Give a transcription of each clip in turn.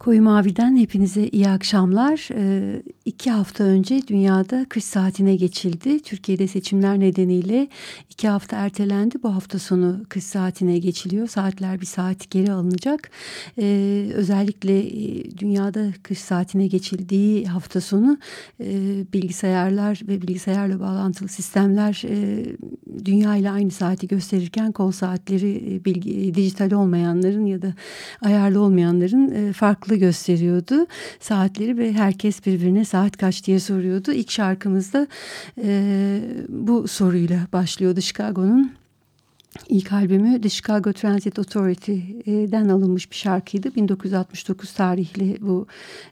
Koyu Mavi'den hepinize iyi akşamlar. Ee, iki hafta önce dünyada kış saatine geçildi. Türkiye'de seçimler nedeniyle iki hafta ertelendi. Bu hafta sonu kış saatine geçiliyor. Saatler bir saat geri alınacak. Ee, özellikle e, dünyada kış saatine geçildiği hafta sonu e, bilgisayarlar ve bilgisayarla bağlantılı sistemler e, dünya ile aynı saati gösterirken kol saatleri e, bilgi, dijital olmayanların ya da ayarlı olmayanların e, farklı gösteriyordu saatleri ve herkes birbirine saat kaç diye soruyordu. İlk şarkımızda e, bu soruyla başlıyordu Chicago'nun İlk albümü The Chicago Transit Authority'den alınmış bir şarkıydı. 1969 tarihli bu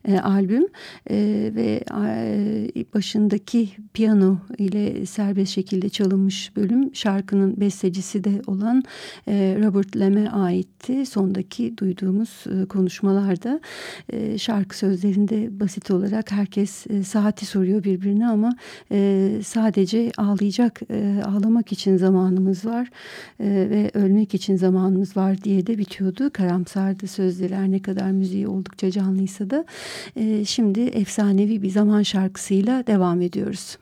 e, albüm e, ve e, başındaki piyano ile serbest şekilde çalınmış bölüm şarkının bestecisi de olan e, Robert Lem'e aitti. Sondaki duyduğumuz e, konuşmalarda e, şarkı sözlerinde basit olarak herkes e, saati soruyor birbirine ama e, sadece ağlayacak, e, ağlamak için zamanımız var ve ölmek için zamanımız var diye de bitiyordu. Karamsardı sözleri ne kadar müziği oldukça canlıysa da. E, şimdi efsanevi bir zaman şarkısıyla devam ediyoruz.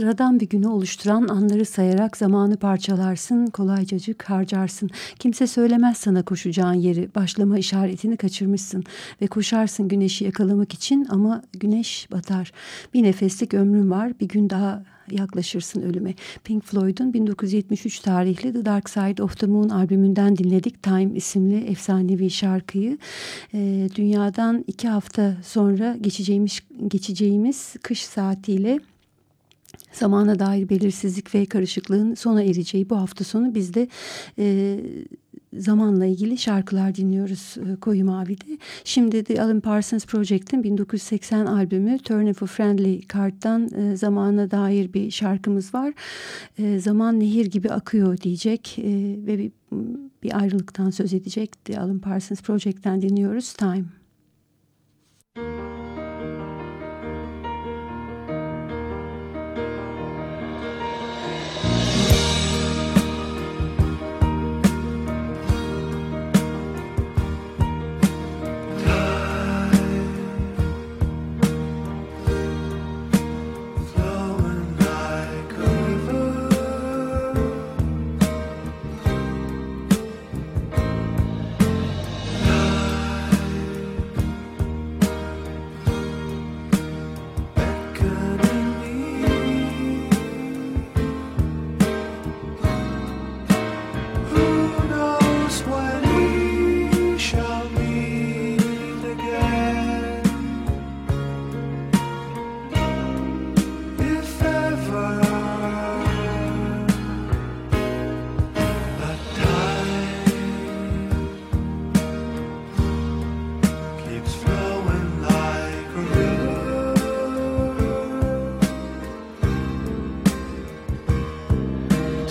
Sıradan bir günü oluşturan anları sayarak zamanı parçalarsın, kolaycacık harcarsın. Kimse söylemez sana koşacağın yeri, başlama işaretini kaçırmışsın ve koşarsın güneşi yakalamak için ama güneş batar. Bir nefeslik ömrün var, bir gün daha yaklaşırsın ölüme. Pink Floyd'un 1973 tarihli The Dark Side of the Moon albümünden dinledik. Time isimli efsanevi şarkıyı. E, dünyadan iki hafta sonra geçeceğimiz, geçeceğimiz kış saatiyle zamana dair belirsizlik ve karışıklığın sona ereceği bu hafta sonu biz de e, zamanla ilgili şarkılar dinliyoruz e, Koyu Mavi'de. Şimdi de Alan Parsons Project'in 1980 albümü Turn a Friendly Card'dan e, zamana dair bir şarkımız var. E, zaman nehir gibi akıyor diyecek e, ve bir, bir ayrılıktan söz edecek. The Alan Parsons Project'ten dinliyoruz Time. The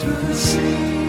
对不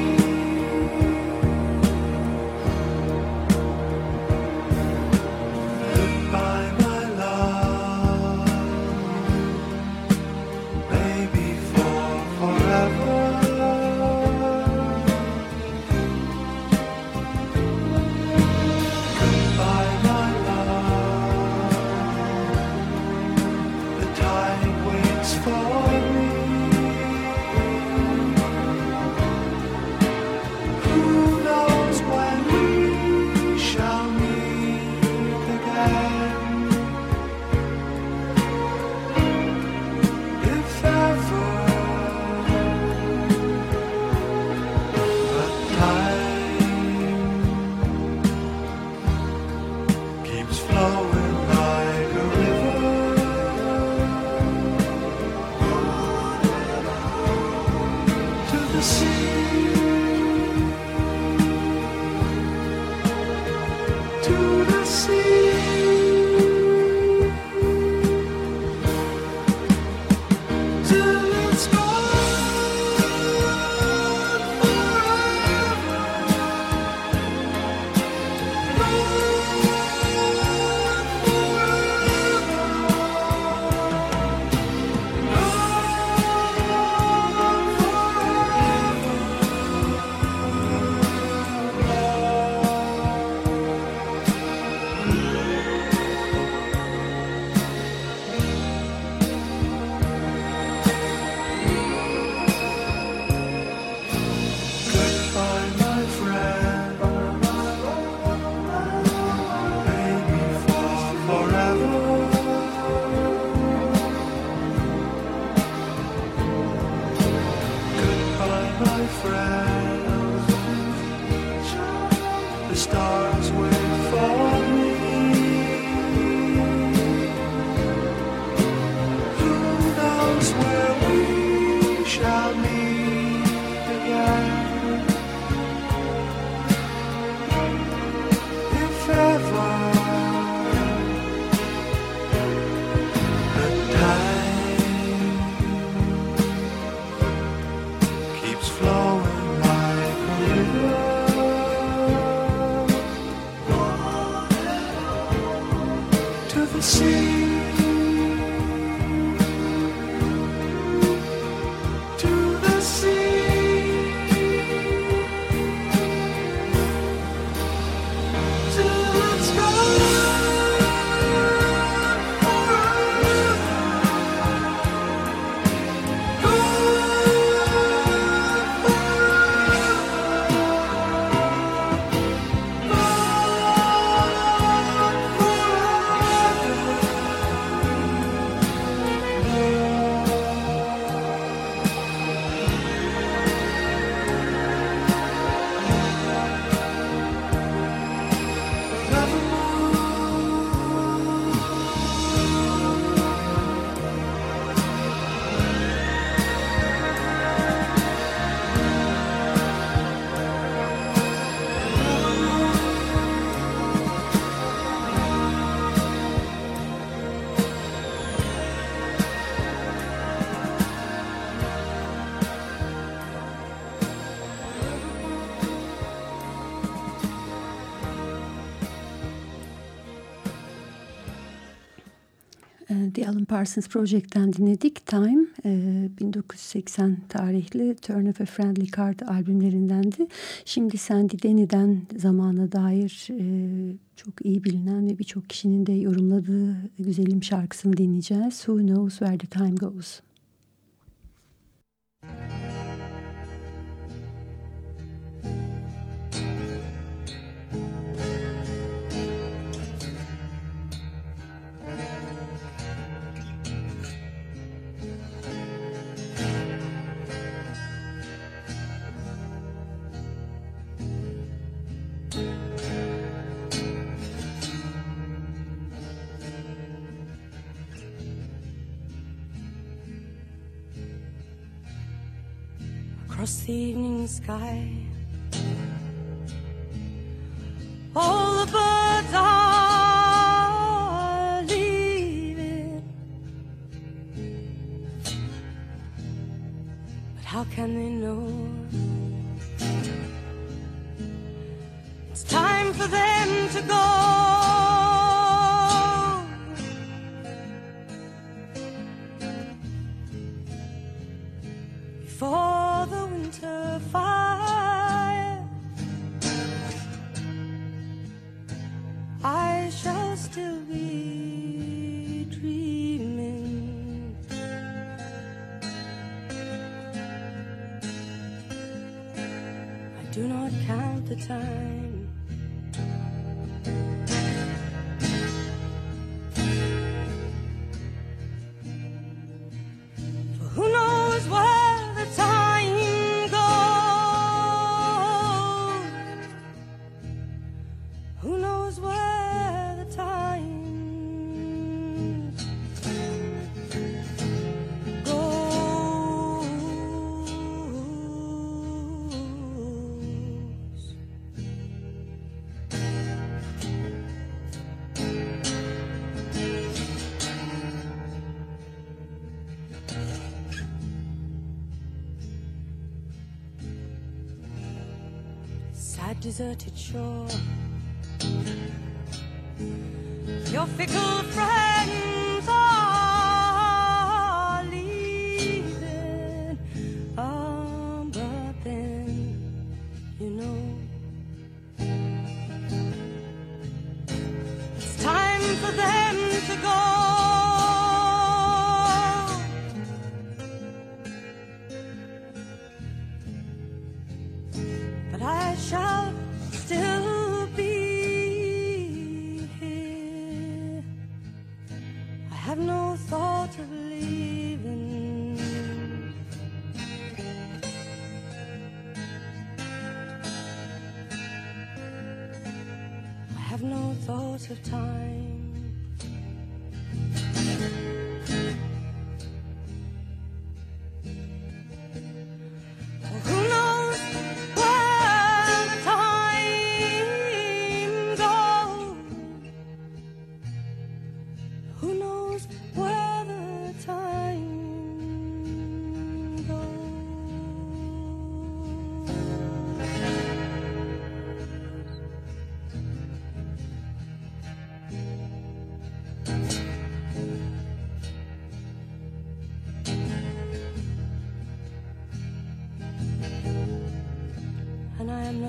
Alan Parsons Project'ten dinledik. Time, e, 1980 tarihli Turn of a Friendly Card albümlerindendi. Şimdi Sandy Denny'den zamana dair e, çok iyi bilinen ve birçok kişinin de yorumladığı güzelim şarkısını dinleyeceğiz. Who Knows Where the Time Goes. across evening sky. All the birds are leaving, but how can they know? It's time for them to go. Deserted shore. Your fickle friends I shall still be here. I have no thought of leaving. I have no thought of time.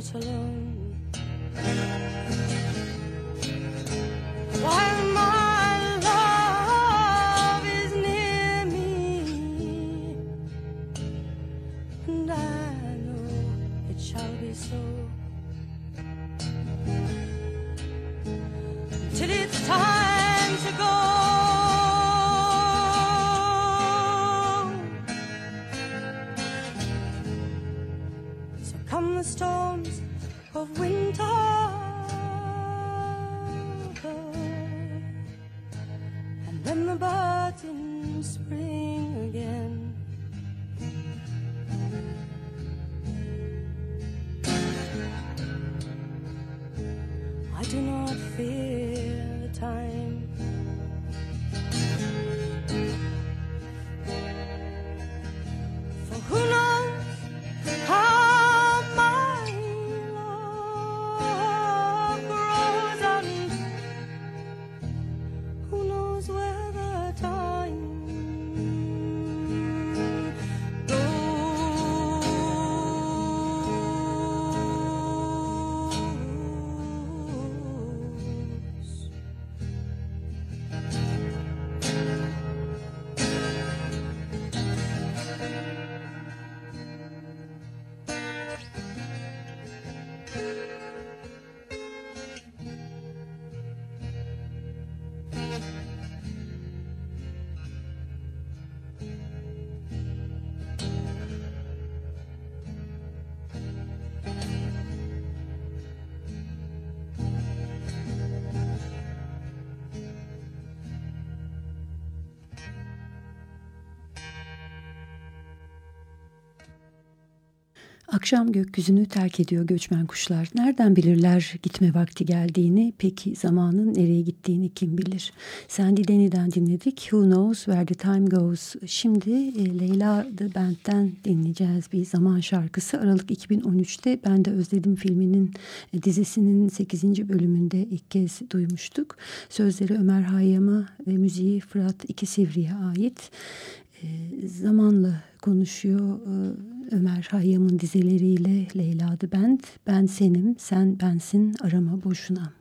much alone. feel Akşam gökyüzünü terk ediyor göçmen kuşlar. Nereden bilirler gitme vakti geldiğini? Peki zamanın nereye gittiğini kim bilir? Sandy Denny'den dinledik. Who knows where the time goes? Şimdi e, Leyla The Band'den dinleyeceğiz bir zaman şarkısı. Aralık 2013'te Ben de Özledim filminin e, dizisinin 8. bölümünde ilk kez duymuştuk. Sözleri Ömer Hayyam'a ve müziği Fırat İkisivri'ye ait. E, zamanla konuşuyor e, Ömer Hayyam'ın dizeleriyle Leyla The Band. Ben senim, sen bensin, arama boşuna.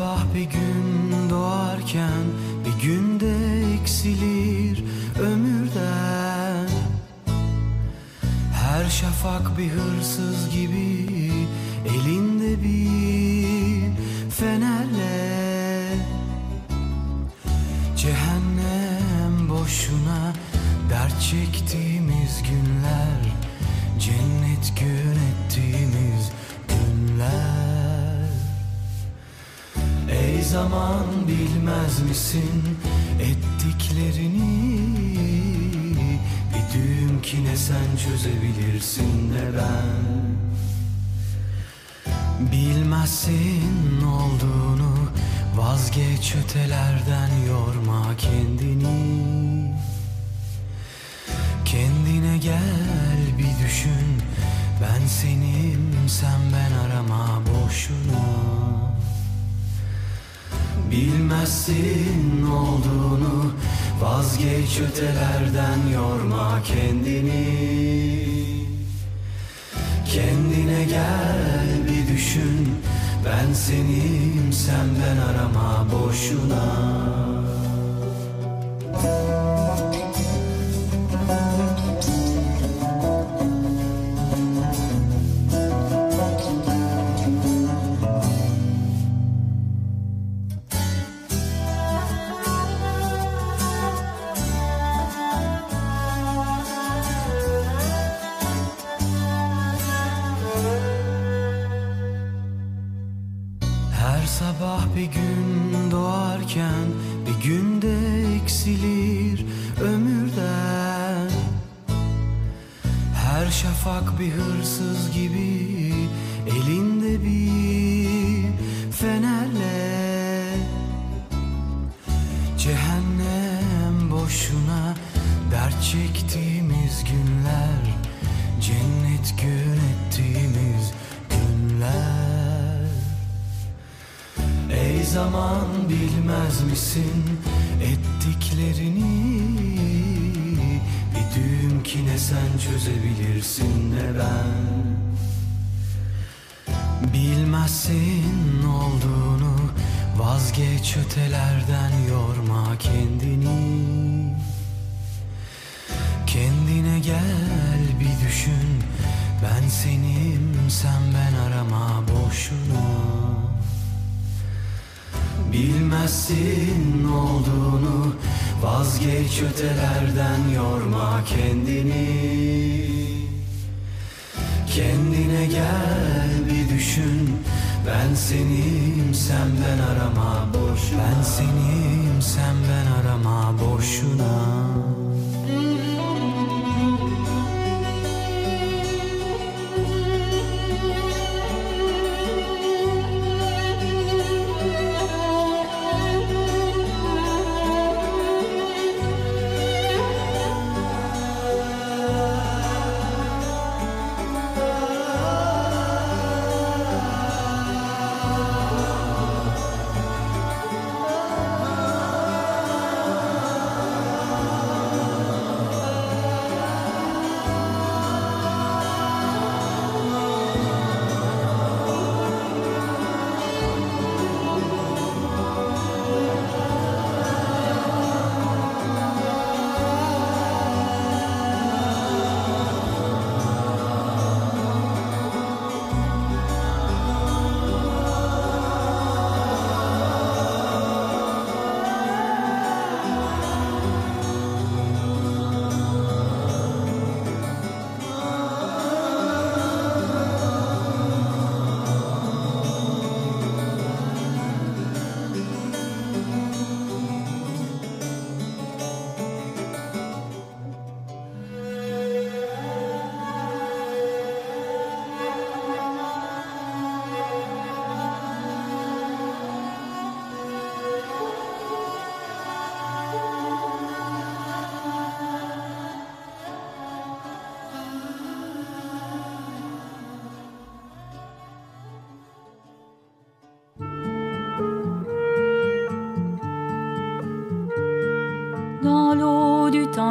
Sabah bir gün doğarken bir günde eksilir ömürden. Her şafak bir hırsız gibi elinde bir fenerle. Cehennem boşuna dert çektiğimiz günler Cennet gün ettiğimiz zaman bilmez misin ettiklerini? Bir düğüm ki ne sen çözebilirsin ne ben. Bilmezsin olduğunu vazgeç ötelerden yorma kendini. Kendine gel bir düşün Ben senim sen ben arama boşuna Bilmezsin olduğunu. Vazgeç ötelerden yorma kendini. Kendine gel bir düşün. Ben senim sen ben arama boşuna Bilmezsin olduğunu. Vazgeç ötelerden yorma kendini. Kendine gel bir düşün. Ben senim sen ben arama boş. Ben senim sen ben arama boşuna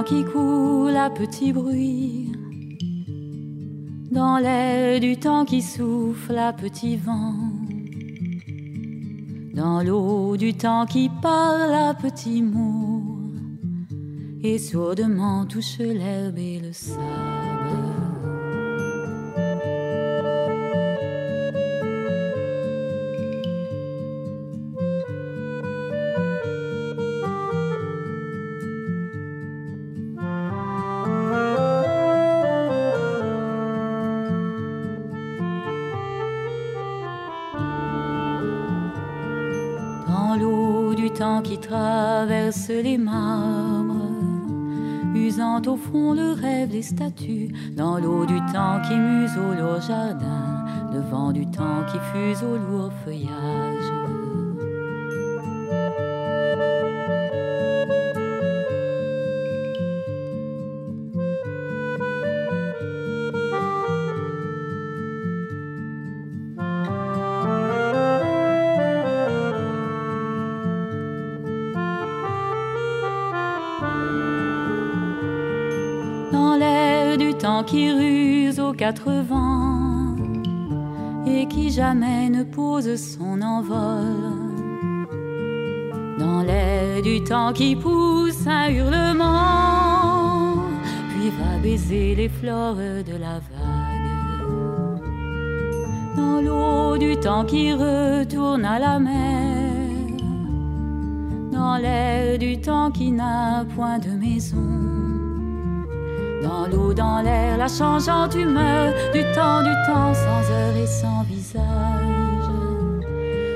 qui coule à petit bruit, dans l'air du temps qui souffle à petit vent, dans l'eau du temps qui parle à petits mots, et sourdement touche l'herbe et le sable. Les marbres, usant au fond le rêve des statues. Dans l'eau du temps qui muse au lourd jardin, le vent du temps qui fuse au lourd feuillage. Quatre vents et qui jamais ne pose son envol. Dans l'air du temps qui pousse un hurlement, puis va baiser les fleurs de la vague. Dans l'eau du temps qui retourne à la mer, dans l'air du temps qui n'a point de maison dans l'eau, dans l'air, la changeante humeur du temps, du temps, sans heure et sans visage.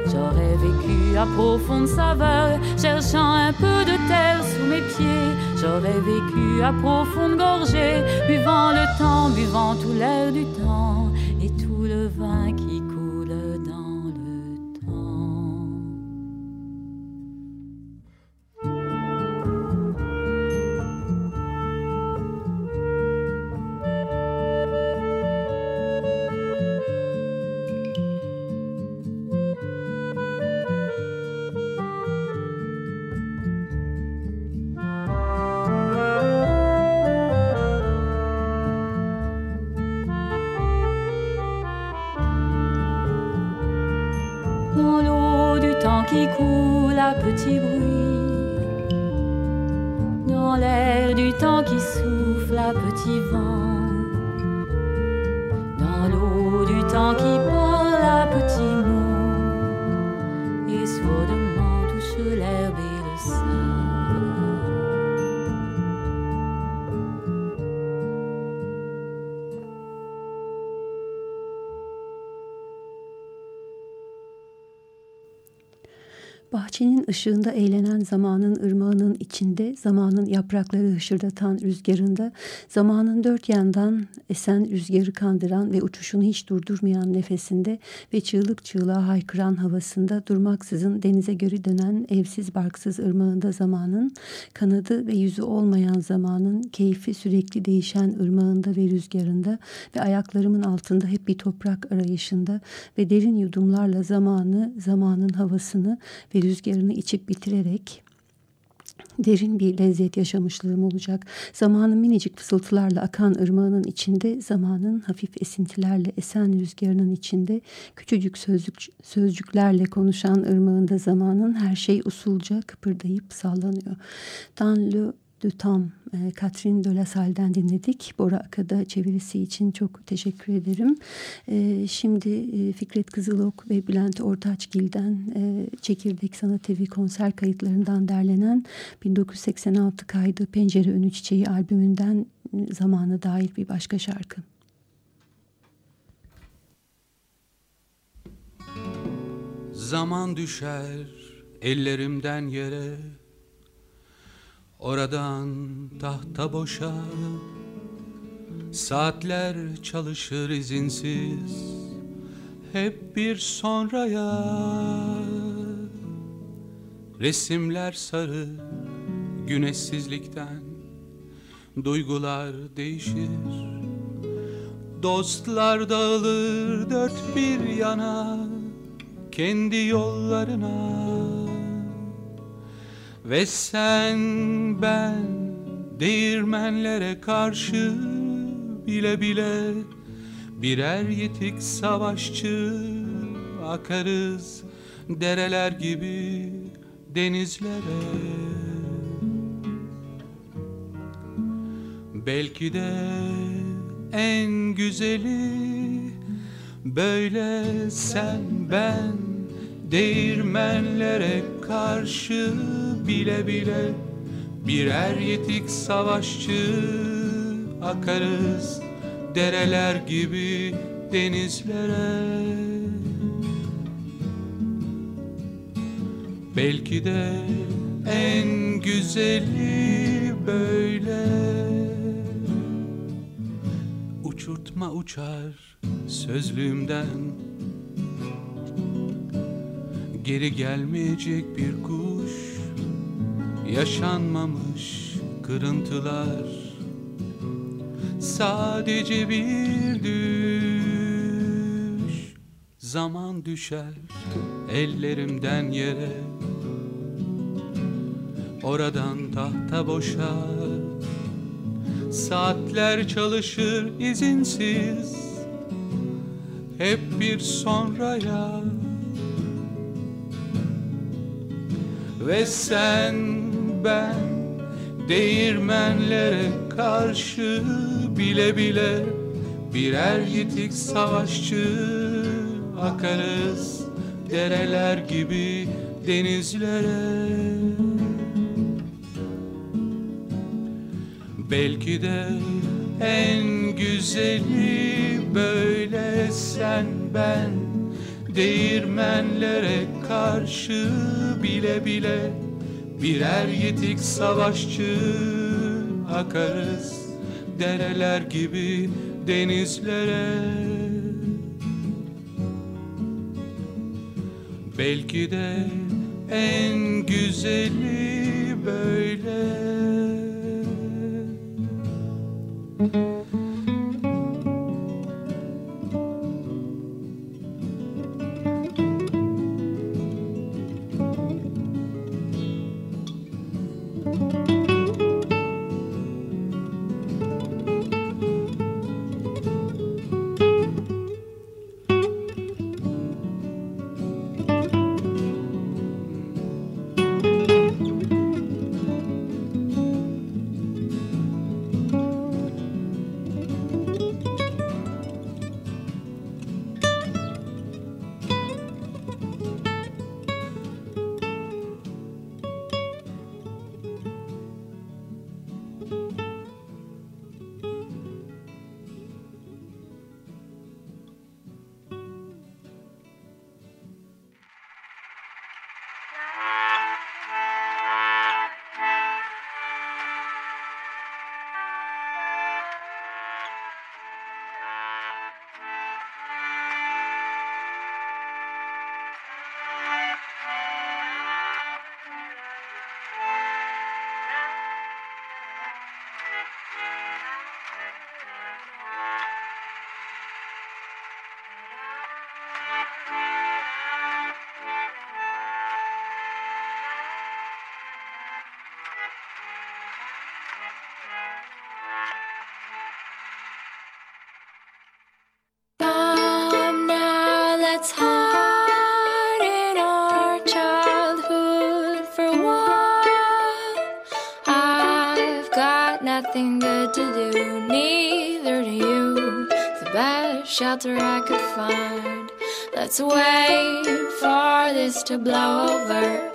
J'aurais vécu à profonde saveur, cherchant un peu de terre sous mes pieds. J'aurais vécu à profonde gorgée, buvant le temps, buvant tout l'air du temps et tout le vin qui Bahçenin ışığında eğlenen zamanın ırmağının içinde, zamanın yaprakları hışırdatan rüzgarında, zamanın dört yandan esen rüzgarı kandıran ve uçuşunu hiç durdurmayan nefesinde ve çığlık çığlığa haykıran havasında durmaksızın denize göre dönen evsiz barksız ırmağında zamanın, kanadı ve yüzü olmayan zamanın, keyfi sürekli değişen ırmağında ve rüzgarında ve ayaklarımın altında hep bir toprak arayışında ve derin yudumlarla zamanı, zamanın havasını ve rüzgarını içip bitirerek derin bir lezzet yaşamışlığım olacak. Zamanın minicik fısıltılarla akan ırmağının içinde, zamanın hafif esintilerle esen rüzgarının içinde, küçücük sözcük, sözcüklerle konuşan ırmağında zamanın her şey usulca kıpırdayıp sallanıyor. Dans le de Tam, e, la Salle'den dinledik. Bora Akada çevirisi için çok teşekkür ederim. E, şimdi e, Fikret Kızılok ve Bülent Ortaçgil'den e, Çekirdek Sanat Evi konser kayıtlarından derlenen 1986 kaydı Pencere Önü Çiçeği albümünden zamana dair bir başka şarkı. Zaman düşer ellerimden yere Oradan tahta boşa Saatler çalışır izinsiz. Hep bir sonraya Resimler sarı güneşsizlikten. Duygular değişir Dostlar dağılır dört bir yana Kendi yollarına ve sen ben değirmenlere karşı bile bile birer yetik savaşçı akarız dereler gibi denizlere. Belki de en güzeli böyle sen ben değirmenlere karşı bile bile birer yetik savaşçı akarız. Dereler gibi denizlere. Belki de en güzeli böyle. Uçurtma uçar sözlüğümden. Geri gelmeyecek bir kuş yaşanmamış kırıntılar. Sadece bir düş zaman düşer ellerimden yere. Oradan tahta boşa saatler çalışır izinsiz. Hep bir sonraya ve sen ben Değirmenlere karşı bile bile Birer yitik savaşçı Akarız dereler gibi denizlere. Belki de en güzeli böyle sen ben Değirmenlere karşı bile bile Birer yetik savaşçı akarız dereler gibi denizlere. Belki de en güzeli böyle. Come Let's wait for this to blow over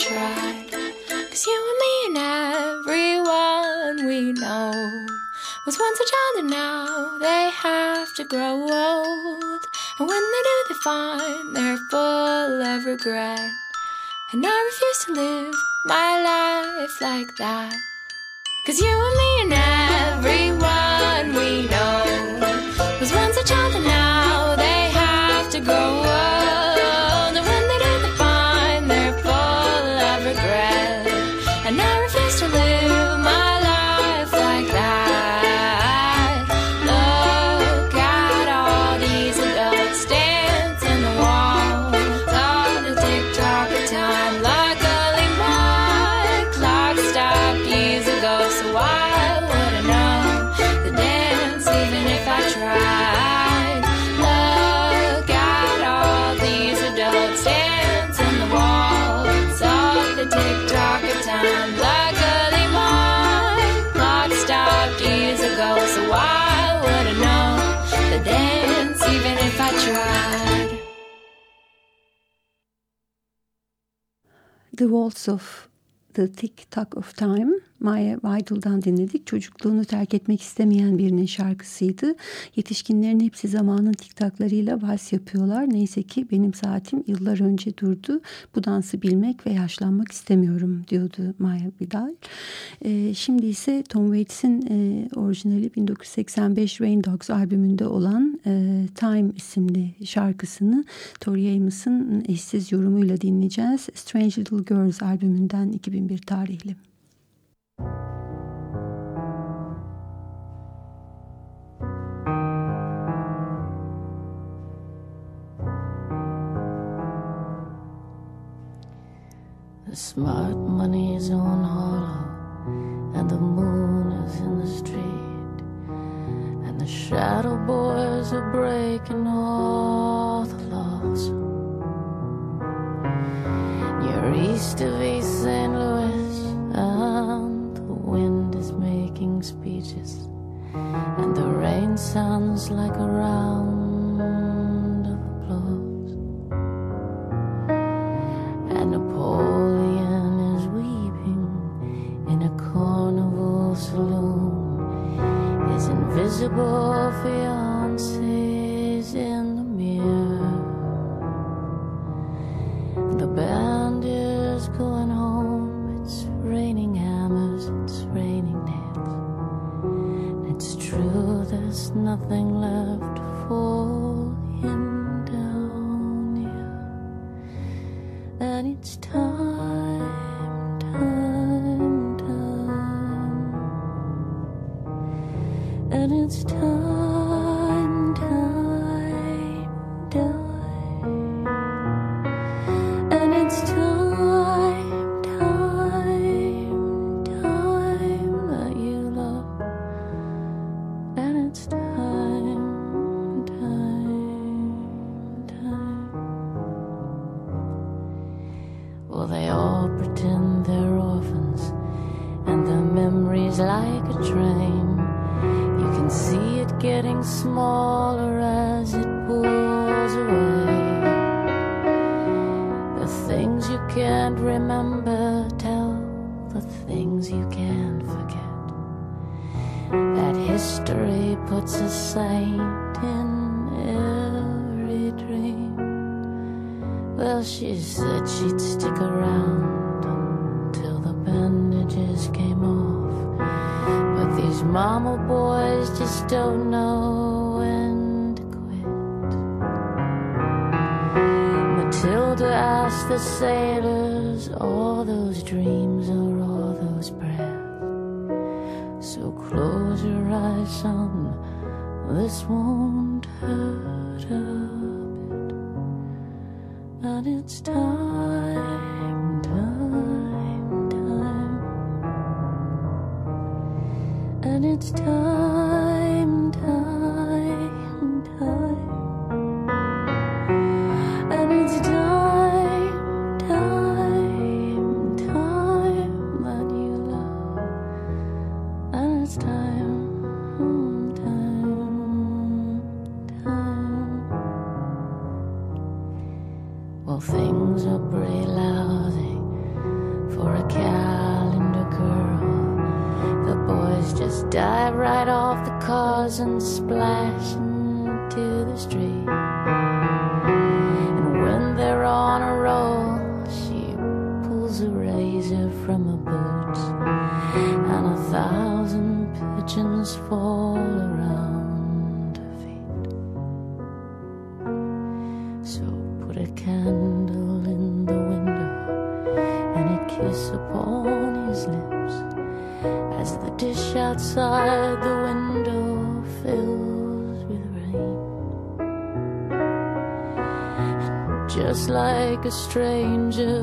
tried. Cause you and me and everyone we know was once a child and now they have to grow old. And when they do, they find they're full of regret. And I refuse to live my life like that. Cause you and me and everyone we know The Waltz of The Tick Tock of Time Maya Vidal'dan dinledik. Çocukluğunu terk etmek istemeyen birinin şarkısıydı. Yetişkinlerin hepsi zamanın tiktaklarıyla vals yapıyorlar. Neyse ki benim saatim yıllar önce durdu. Bu dansı bilmek ve yaşlanmak istemiyorum diyordu Maya Vidal. Ee, şimdi ise Tom Waits'in e, orijinali 1985 Rain Dogs albümünde olan e, Time isimli şarkısını Tori Amos'ın eşsiz yorumuyla dinleyeceğiz. Strange Little Girls albümünden 2001 tarihli. Smart money is on hollow, and the moon is in the street, and the shadow boys are breaking all the laws. You're east of East St. Louis, and the wind is making speeches, and the rain sounds like a round dive right off the cars and splash into the street. And when they're on a roll, she pulls a razor from her boots, and a thousand pigeons fall Just like a stranger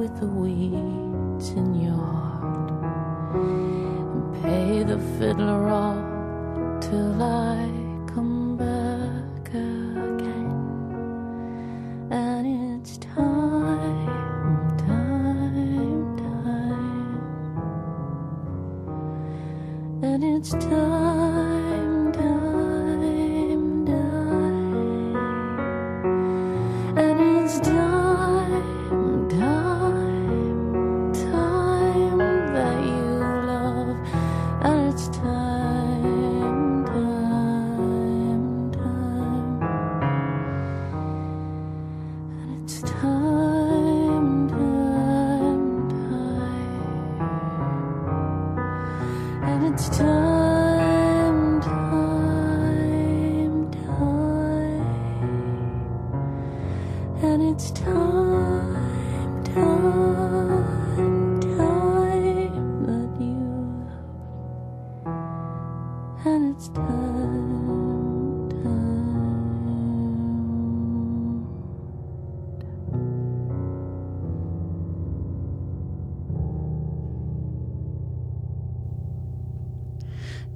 with the weeds in your heart, and pay the fiddler off till I come back again. And it's time, time, time. And it's time,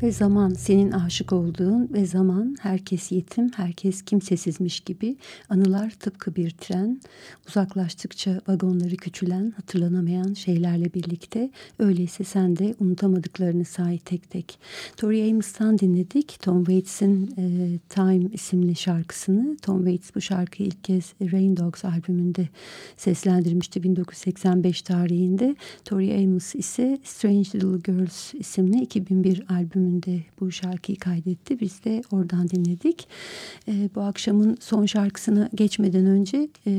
Ve zaman senin aşık olduğun ve zaman herkes yetim, herkes kimsesizmiş gibi anılar tıpkı bir tren. Uzaklaştıkça vagonları küçülen, hatırlanamayan şeylerle birlikte öyleyse sen de unutamadıklarını say tek tek. Tori Amos'tan dinledik. Tom Waits'in e, Time isimli şarkısını. Tom Waits bu şarkıyı ilk kez Rain Dogs albümünde seslendirmişti 1985 tarihinde. Tori Amos ise Strange Little Girls isimli 2001 albümünde bu şarkıyı kaydetti. Biz de oradan dinledik. E, bu akşamın son şarkısına geçmeden önce e,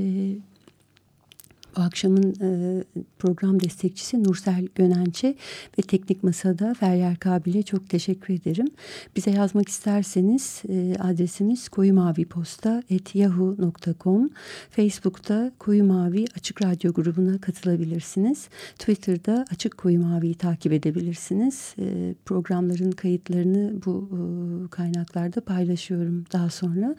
bu akşamın e, program destekçisi Nursel Gönençe ve Teknik Masa'da Feryal Kabil'e çok teşekkür ederim. Bize yazmak isterseniz e, adresimiz koyumaviposta.yahoo.com Facebook'ta Koyu Mavi Açık Radyo grubuna katılabilirsiniz. Twitter'da Açık Koyu Mavi'yi takip edebilirsiniz. E, programların kayıtlarını bu e, kaynaklarda paylaşıyorum daha sonra.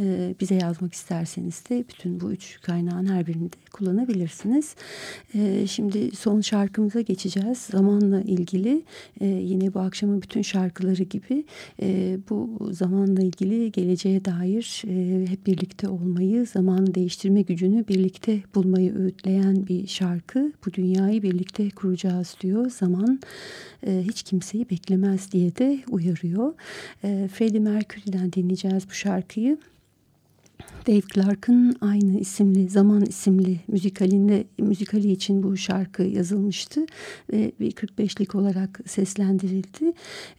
E, bize yazmak isterseniz de bütün bu üç kaynağın her birinde kullanabilirsiniz kullanabilirsiniz. E, şimdi son şarkımıza geçeceğiz. Zamanla ilgili e, yine bu akşamın bütün şarkıları gibi e, bu zamanla ilgili geleceğe dair e, hep birlikte olmayı, zamanı değiştirme gücünü birlikte bulmayı öğütleyen bir şarkı. Bu dünyayı birlikte kuracağız diyor. Zaman e, hiç kimseyi beklemez diye de uyarıyor. E, Freddie Mercury'den dinleyeceğiz bu şarkıyı. Dave Clark'ın aynı isimli Zaman isimli müzikalinde müzikali için bu şarkı yazılmıştı ve bir 45'lik olarak seslendirildi.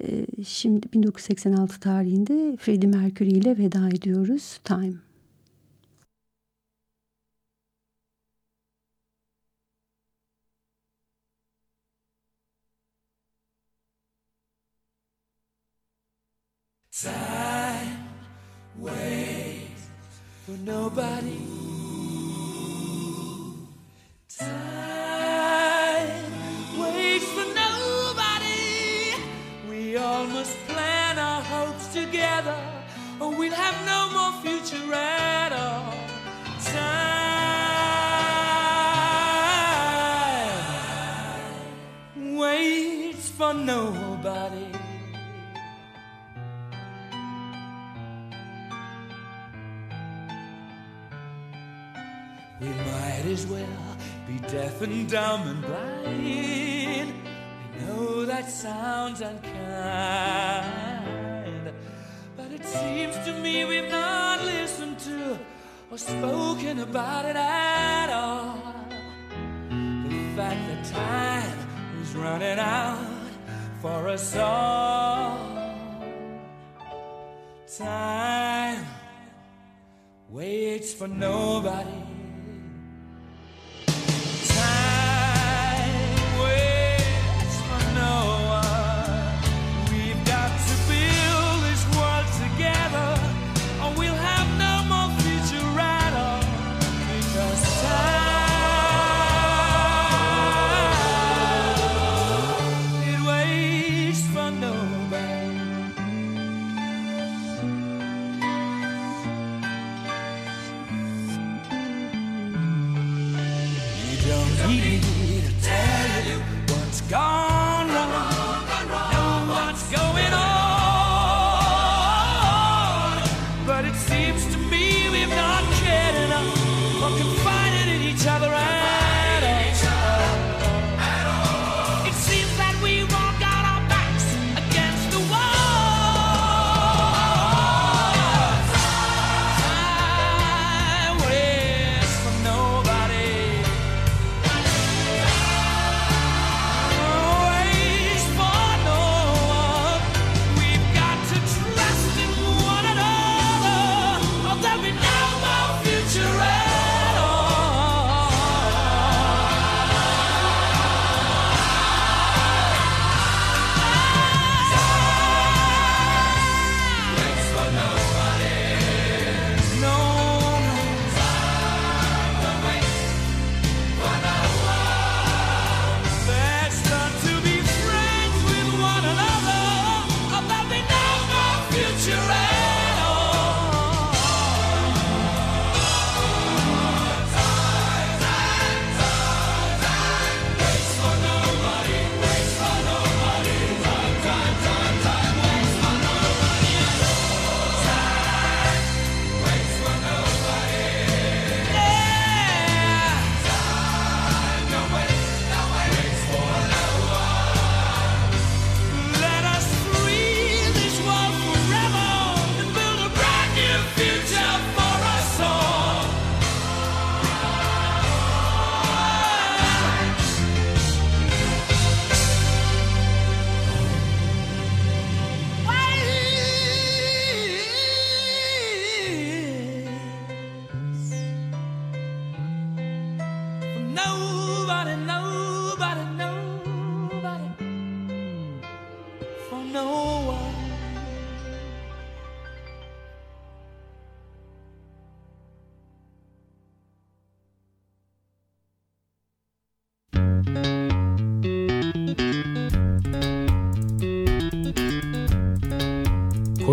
Ee, şimdi 1986 tarihinde Freddie Mercury ile veda ediyoruz. Time. Time, and dumb and blind. I know that sounds unkind, but it seems to me we've not listened to or spoken about it at all. The fact that time is running out for us all. Time waits for nobody.